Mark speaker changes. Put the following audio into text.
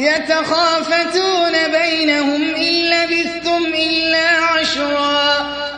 Speaker 1: يتخافتون.